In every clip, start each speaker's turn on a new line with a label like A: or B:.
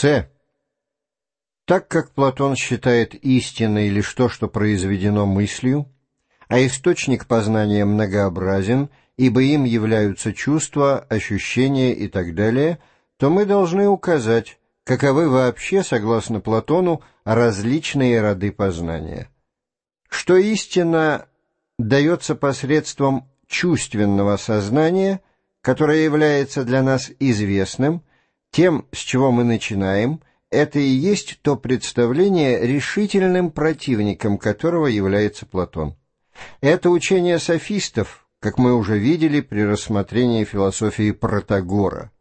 A: С. Так как Платон считает истиной лишь то, что произведено мыслью, а источник познания многообразен, ибо им являются чувства, ощущения и так далее, то мы должны указать, каковы вообще, согласно Платону, различные роды познания. Что истина дается посредством чувственного сознания, которое является для нас известным, тем, с чего мы начинаем, это и есть то представление, решительным противником которого является Платон. Это учение софистов, как мы уже видели при рассмотрении философии Протагора.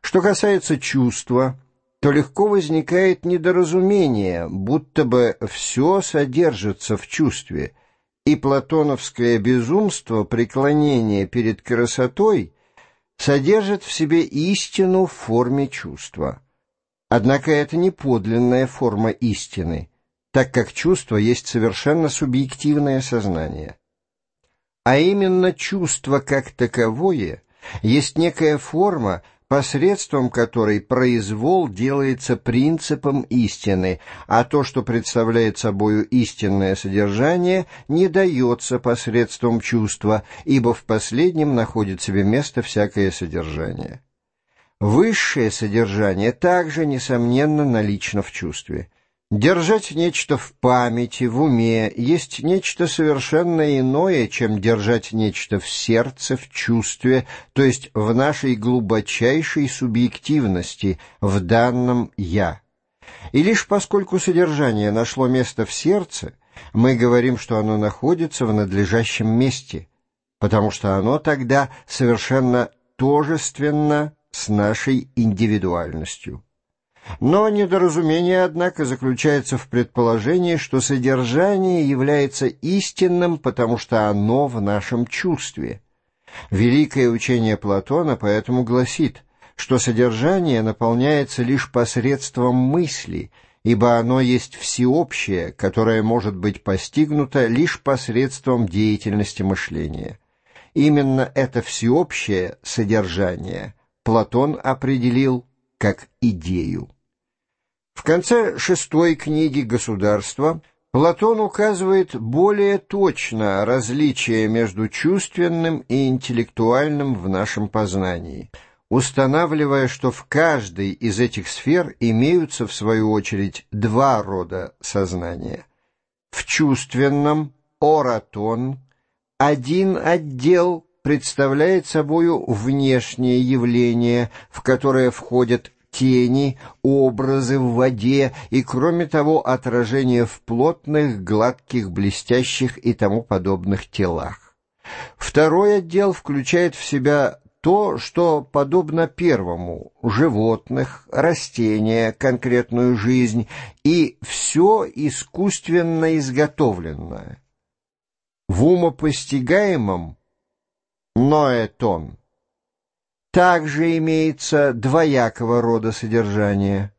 A: Что касается чувства, то легко возникает недоразумение, будто бы все содержится в чувстве, и платоновское безумство преклонения перед красотой содержит в себе истину в форме чувства. Однако это не подлинная форма истины, так как чувство есть совершенно субъективное сознание. А именно чувство как таковое есть некая форма, посредством которой произвол делается принципом истины, а то, что представляет собою истинное содержание, не дается посредством чувства, ибо в последнем находит себе место всякое содержание. Высшее содержание также, несомненно, налично в чувстве. Держать нечто в памяти, в уме, есть нечто совершенно иное, чем держать нечто в сердце, в чувстве, то есть в нашей глубочайшей субъективности, в данном «я». И лишь поскольку содержание нашло место в сердце, мы говорим, что оно находится в надлежащем месте, потому что оно тогда совершенно тожественно с нашей индивидуальностью. Но недоразумение, однако, заключается в предположении, что содержание является истинным, потому что оно в нашем чувстве. Великое учение Платона поэтому гласит, что содержание наполняется лишь посредством мысли, ибо оно есть всеобщее, которое может быть постигнуто лишь посредством деятельности мышления. Именно это всеобщее содержание Платон определил как идею. В конце шестой книги «Государство» Платон указывает более точно различие между чувственным и интеллектуальным в нашем познании, устанавливая, что в каждой из этих сфер имеются, в свою очередь, два рода сознания. В чувственном – оратон, один отдел представляет собою внешнее явление, в которое входят тени, образы в воде и, кроме того, отражение в плотных, гладких, блестящих и тому подобных телах. Второй отдел включает в себя то, что подобно первому – животных, растения, конкретную жизнь и все искусственно изготовленное. В умопостигаемом – ноэтон – также имеется двоякого рода содержание.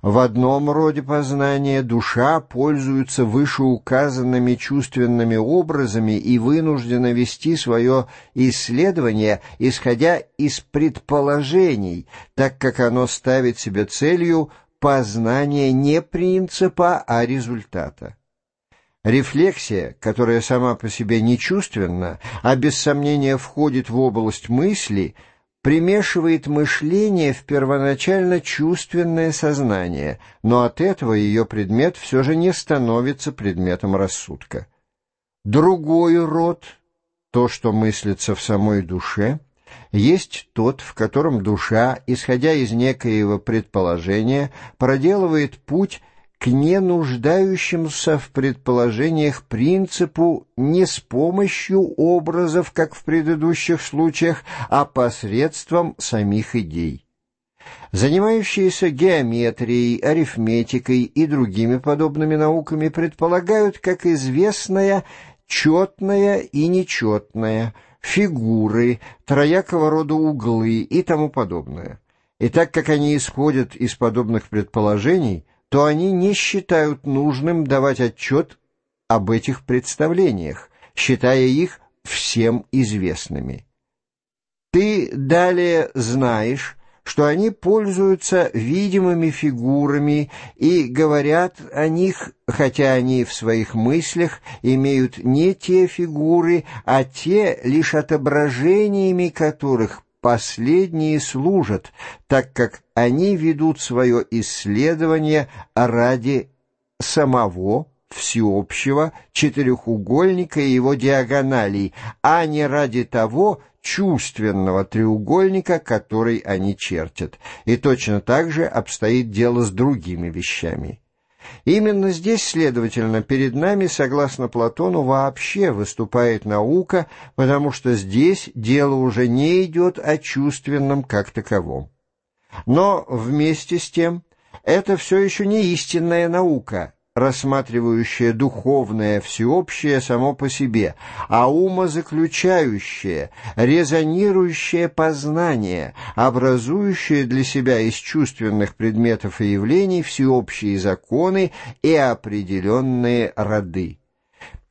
A: В одном роде познания душа пользуется вышеуказанными чувственными образами и вынуждена вести свое исследование, исходя из предположений, так как оно ставит себе целью познание не принципа, а результата. Рефлексия, которая сама по себе не чувственна, а без сомнения входит в область мысли – примешивает мышление в первоначально чувственное сознание, но от этого ее предмет все же не становится предметом рассудка. Другой род, то, что мыслится в самой душе, есть тот, в котором душа, исходя из некоего предположения, проделывает путь к ненуждающимся в предположениях принципу не с помощью образов, как в предыдущих случаях, а посредством самих идей. Занимающиеся геометрией, арифметикой и другими подобными науками предполагают, как известное, четное и нечетное, фигуры, троякого рода углы и тому подобное. И так как они исходят из подобных предположений – то они не считают нужным давать отчет об этих представлениях, считая их всем известными. Ты далее знаешь, что они пользуются видимыми фигурами и говорят о них, хотя они в своих мыслях имеют не те фигуры, а те лишь отображениями которых последние служат, так как они ведут свое исследование ради самого всеобщего четырехугольника и его диагоналей, а не ради того чувственного треугольника, который они чертят. И точно так же обстоит дело с другими вещами. Именно здесь, следовательно, перед нами, согласно Платону, вообще выступает наука, потому что здесь дело уже не идет о чувственном как таковом. Но вместе с тем это все еще не истинная наука, рассматривающее духовное всеобщее само по себе, а умозаключающее, резонирующее познание, образующее для себя из чувственных предметов и явлений всеобщие законы и определенные роды.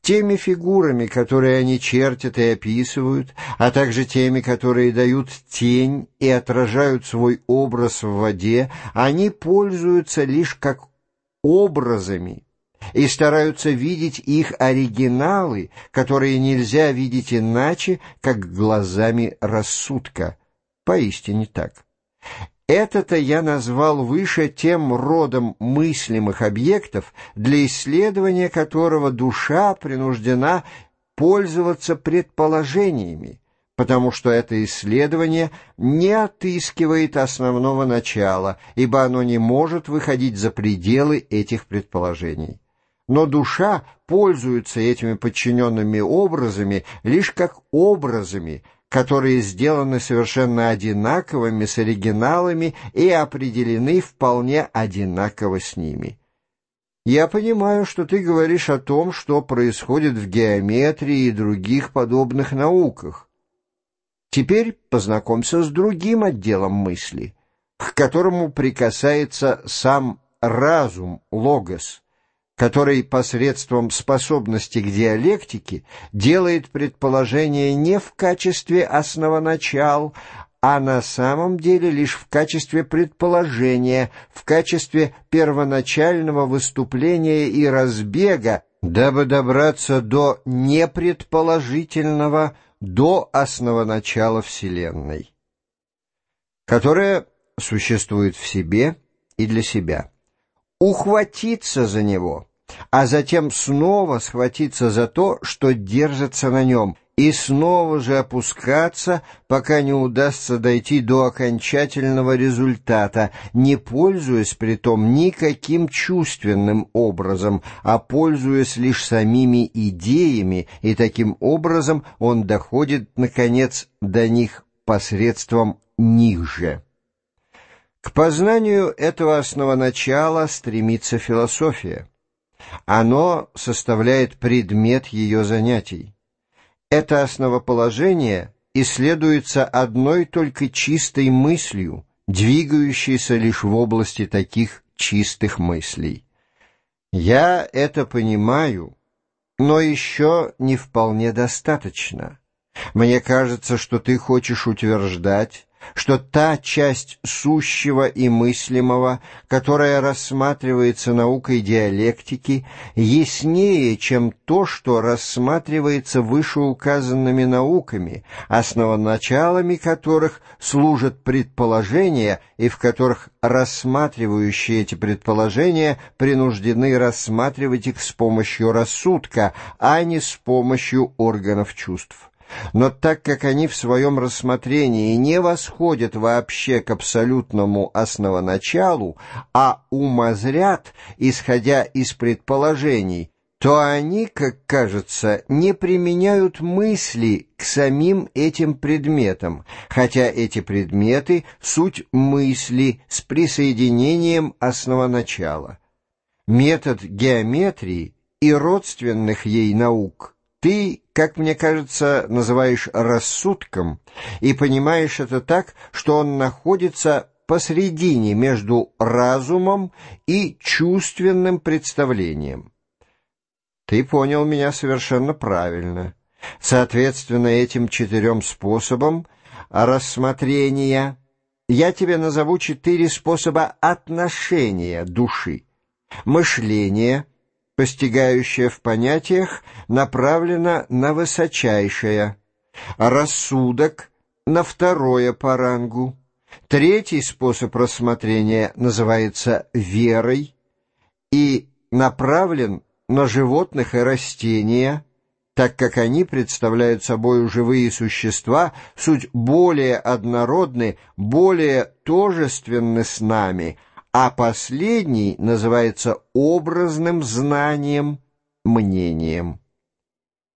A: Теми фигурами, которые они чертят и описывают, а также теми, которые дают тень и отражают свой образ в воде, они пользуются лишь как образами и стараются видеть их оригиналы, которые нельзя видеть иначе, как глазами рассудка. Поистине так. Это-то я назвал выше тем родом мыслимых объектов, для исследования которого душа принуждена пользоваться предположениями, потому что это исследование не отыскивает основного начала, ибо оно не может выходить за пределы этих предположений. Но душа пользуется этими подчиненными образами лишь как образами, которые сделаны совершенно одинаковыми с оригиналами и определены вполне одинаково с ними. Я понимаю, что ты говоришь о том, что происходит в геометрии и других подобных науках. Теперь познакомься с другим отделом мысли, к которому прикасается сам разум, логос, который посредством способности к диалектике делает предположение не в качестве основоначал, а на самом деле лишь в качестве предположения, в качестве первоначального выступления и разбега, дабы добраться до непредположительного, до основоначала Вселенной, которая существует в себе и для себя. Ухватиться за него, а затем снова схватиться за то, что держится на нем, и снова же опускаться, пока не удастся дойти до окончательного результата, не пользуясь при том никаким чувственным образом, а пользуясь лишь самими идеями, и таким образом он доходит, наконец, до них посредством них же. К познанию этого основоначала стремится философия. Оно составляет предмет ее занятий. Это основоположение исследуется одной только чистой мыслью, двигающейся лишь в области таких чистых мыслей. Я это понимаю, но еще не вполне достаточно. Мне кажется, что ты хочешь утверждать, что та часть сущего и мыслимого, которая рассматривается наукой диалектики, яснее, чем то, что рассматривается вышеуказанными науками, основоначалами которых служат предположения и в которых рассматривающие эти предположения принуждены рассматривать их с помощью рассудка, а не с помощью органов чувств. Но так как они в своем рассмотрении не восходят вообще к абсолютному основоначалу, а умозрят, исходя из предположений, то они, как кажется, не применяют мысли к самим этим предметам, хотя эти предметы — суть мысли с присоединением основоначала. Метод геометрии и родственных ей наук ты, как мне кажется, называешь рассудком и понимаешь это так, что он находится посредине между разумом и чувственным представлением. Ты понял меня совершенно правильно. Соответственно, этим четырем способам рассмотрения я тебе назову четыре способа отношения души. Мышление, постигающее в понятиях, направлено на высочайшее, рассудок — на второе по рангу, третий способ рассмотрения называется верой и направлен на животных и растения — так как они представляют собой живые существа, суть более однородны, более тожественны с нами, а последний называется образным знанием, мнением.